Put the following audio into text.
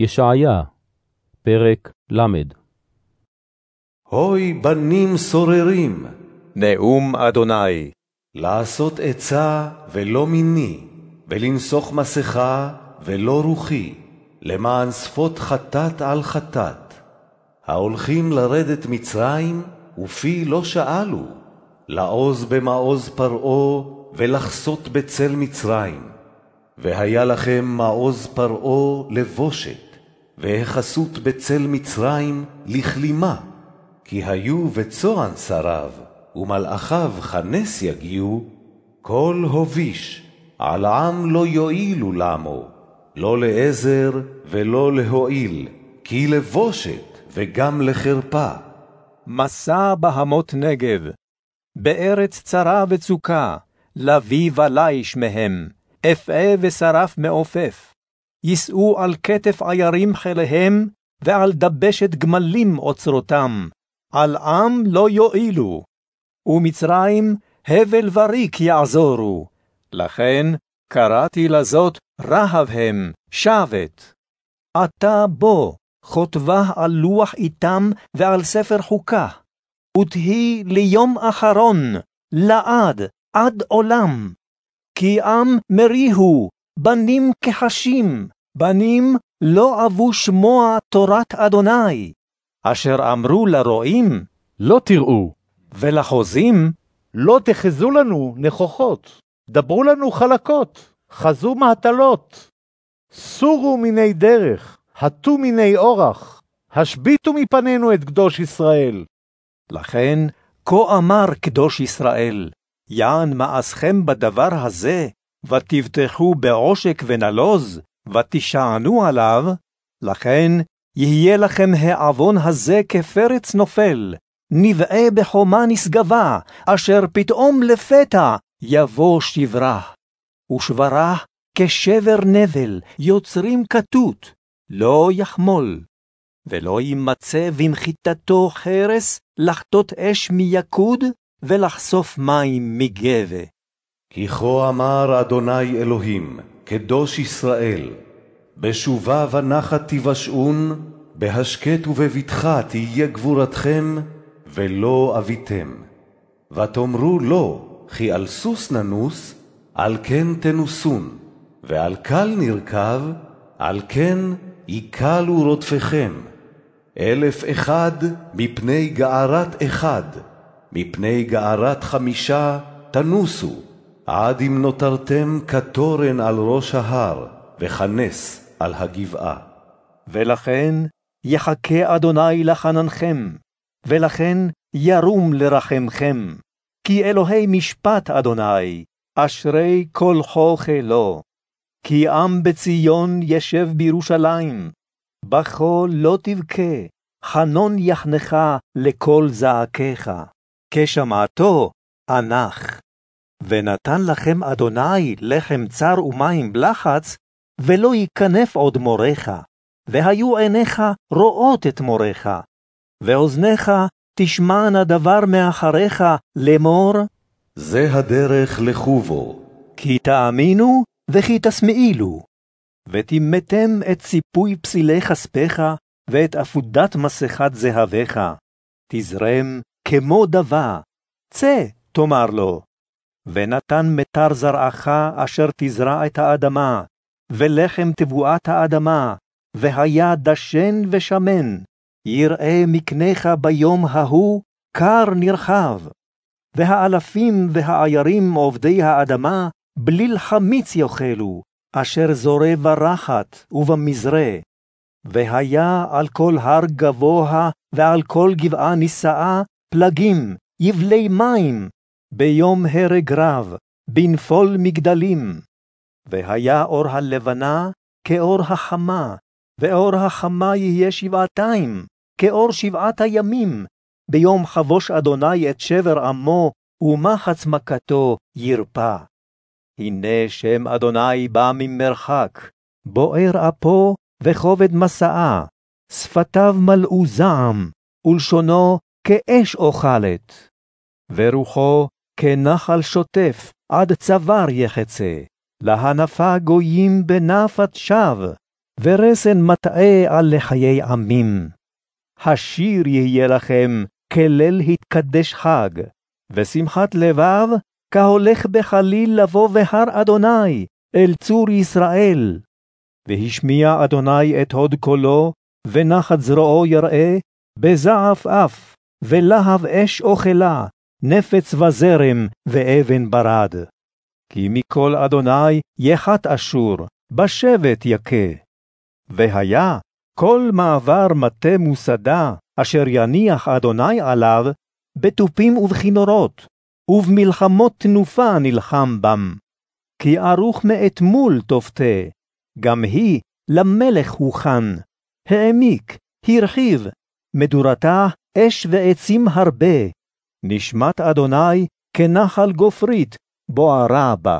ישעיה, פרק ל. הוי בנים סוררים, נאום אדוני, לעשות עצה ולא מיני, ולנסוך מסכה ולא רוחי, למען שפות חטאת על חטאת. ההולכים לרדת מצרים, ופי לא שאלו, לעוז במעוז פרעה, ולחסות בצל מצרים. והיה לכם מעוז פרעה לבושת, והחסות בצל מצרים לכלימה, כי היו וצוען שריו, ומלאכיו כנס יגיעו, כל הוביש, על עם לא יועילו למו, לא לעזר ולא להועיל, כי לבושת וגם לחרפה. מסע בהמות נגב, בארץ צרה וצוקה, לביא וליש מהם, אפעה ושרף מעופף. יישאו על כתף עיירים חיליהם, ועל דבשת גמלים אוצרותם. על עם לא יועילו, ומצרים הבל וריק יעזורו. לכן קראתי לזאת רהב הם, שבת. עתה בוא, כותבה על לוח איתם ועל ספר חוקה, ותהי ליום אחרון, לעד, עד עולם. כי עם מריהו, בנים כחשים, בנים לא אבו שמוע תורת אדוני. אשר אמרו לרועים, לא תראו, ולחוזים, לא תחזו לנו נכוחות, דברו לנו חלקות, חזו מהטלות. סורו מיני דרך, הטו מיני אורח, השביתו מפנינו את קדוש ישראל. לכן, כה אמר קדוש ישראל, יען מעשכם בדבר הזה, ותבטחו בעושק ונלוז, ותשענו עליו, לכן יהיה לכם העוון הזה כפרץ נופל, נבעה בחומה נשגבה, אשר פתאום לפתע יבוא שברה. ושברה כשבר נבל, יוצרים כתות, לא יחמול. ולא יימצא בנחיתתו חרס, לחטות אש מיקוד, ולחשוף מים מגבה. כי כה אמר אדוני אלוהים, קדוש ישראל, בשובה ונחת תבשעון, בהשקט ובבטחה תהיה גבורתכם, ולא אביתם. ותאמרו לו, כי על סוס ננוס, על כן תנוסון, ועל קל נרכב, על כן יקלו רודפכם. אלף אחד מפני גערת אחד, מפני גערת חמישה תנוסו, עד אם נותרתם כתורן על ראש ההר, וכנס על הגבעה. ולכן יחכה אדוני לחננכם, ולכן ירום לרחמכם. כי אלוהי משפט אדוני, אשרי כל חוכה לו. כי עם בציון ישב בירושלים, בכו לא תבכה, חנון יחנך לקול זעקך. כשמעתו, אנח. ונתן לכם אדוני לחם צר ומים לחץ, ולא ייכנף עוד מורך, והיו עיניך רואות את מורך, ואוזניך תשמענה דבר מאחריך לאמור, זה הדרך לכו בו. כי תאמינו וכי תשמעילו. וטימאתם את ציפוי פסילי כספך, ואת עפודת מסכת זהבך. תזרם כמו דבה, צא, תאמר לו. ונתן מטר זרעך אשר תזרע את האדמה, ולחם תבואת האדמה, והיה דשן ושמן, יראה מקנך ביום ההוא, קר נרחב. והאלפים והעיירים עובדי האדמה, בליל חמיץ יאכלו, אשר זורה ברחת ובמזרה. והיה על כל הר גבוה ועל כל גבעה נישאה פלגים, יבלי מים, ביום הרג רב, בנפול מגדלים. והיה אור הלבנה כאור החמה, ואור החמה יהיה שבעתיים, כאור שבעת הימים, ביום חבוש אדוני את שבר עמו, ומחץ מכתו ירפא. הנה שם אדוני בא ממרחק, בוער אפו וכובד מסעה, שפתיו מלאו זעם, ולשונו כאש אוכלת. ורוחו כנחל שוטף, עד צוואר יחצה, להנפה גויים בנפת שווא, ורסן מטעה על לחיי עמים. השיר יהיה לכם כליל התקדש חג, ושמחת לבב כהולך בחליל לבוא בהר אדוני, אל צור ישראל. והשמיע אדוני את הוד קולו, ונחת זרועו יראה, בזעף אף, ולהב אש אוכלה, נפץ וזרם, ואבן ברד. כי מכל אדוני יחת אשור, בשבט יכה. והיה כל מעבר מטה מוסדה, אשר יניח אדוני עליו, בתופים ובכינורות, ובמלחמות תנופה נלחם בם. כי ערוך מאתמול תופתה, גם היא למלך הוכן, העמיק, הרחיב, מדורתה אש ועצים הרבה, נשמת אדוני כנחל גופרית, בוערה בה.